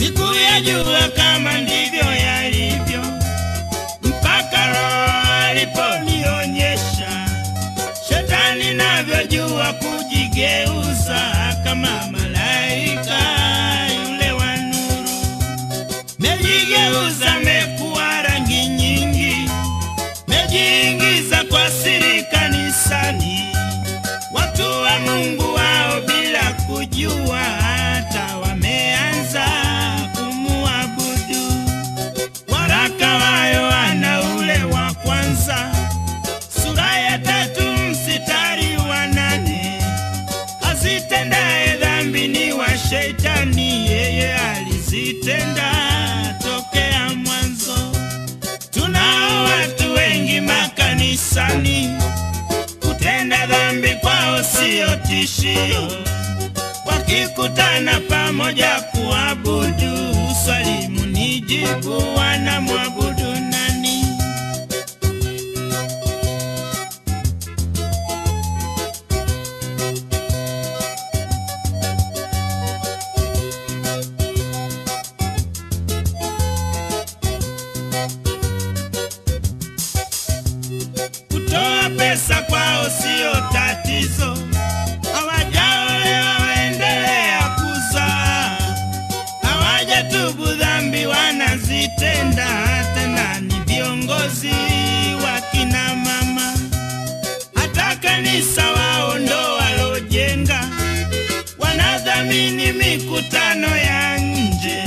sikuyajua kama ndivyo yalivyo mpaka Roho aliponionyesha shetani navyojua kujigeuza kama malaika tishio, wakikutana pamoja kuabudu, swali munijibu, wanamwabudu nani? Kutoa pesa kwao sio wanadhamini mikutano ya nje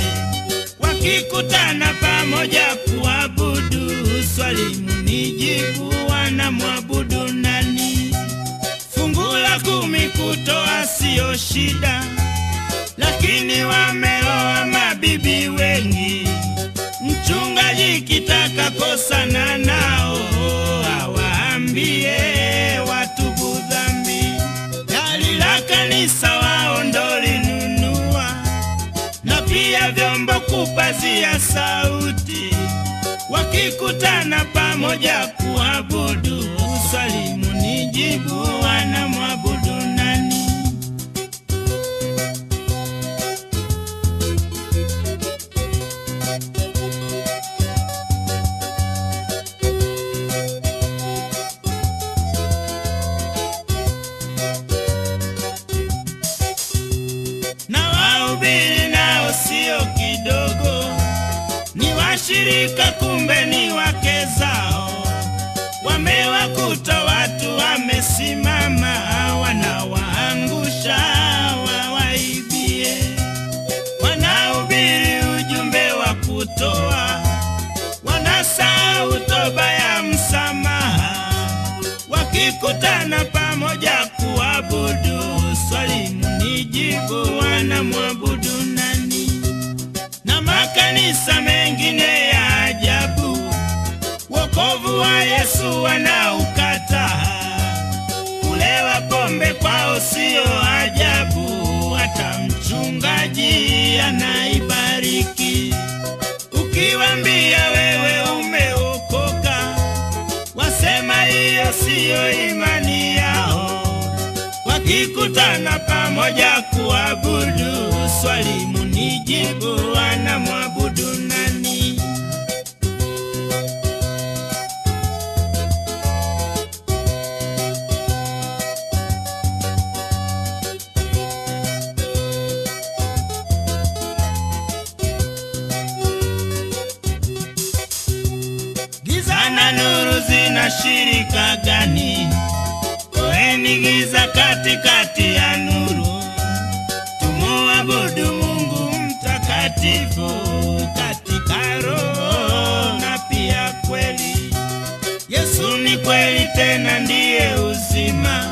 wakikutana pamoja kuabudu, swali munijibu, wanamwabudu nani? Fungu la kumi kutoa siyo shida, lakini wameoa mabibi wengi. Mchungaji kitaka kosana nao, kupazia sauti, wakikutana pamoja kuabudu, swali munijibu, wanamwabudu ni washirika, kumbe ni wake zao. Wamewakuta watu wamesimama, wanawaangusha wawaibie. Wanahubiri ujumbe wa kutoa, wanasahau toba ya msamaha wakikutana pamoja kuabudu, swali munijibu, wanamwabudu wa Yesu wanaukataa. Kulewa pombe kwao sio ajabu, hata mchungaji anaibariki. Ukiwambia wewe umeokoka wasema hiyo siyo imani yao. Wakikutana pamoja kuabudu, swali munijibu, wanamwabudu shirika gani? Toeni giza katikati ya nuru, tumuabudu Mungu mtakatifu katika roho na pia kweli. Yesu ni kweli, tena ndiye uzima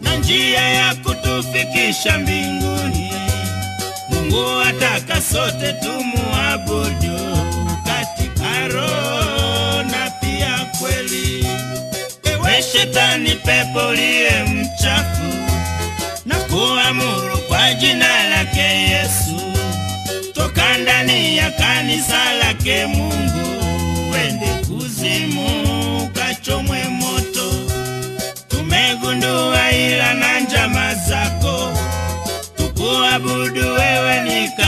na njia ya kutufikisha mbinguni. Mungu ataka sote tumuabudu katika roho pepo liye mchafu na kuamuru kwa jina lake Yesu, toka ndani ya kanisa lake Mungu, wende kuzimu, kachomwe moto. Tumegundua ila na njama zako, tukuabudu wewe nika